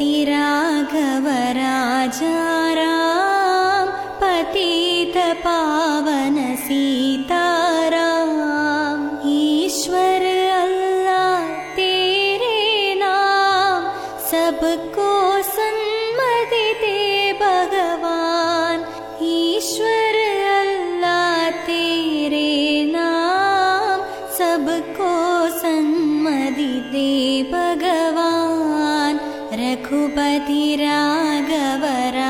रघुपति राघव राजा राम पतित पावन सीताराम ईश्वर अल्लाह तेरे नाम सबको सन्मति दे भगवान। ईश्वर नाम सबको राजा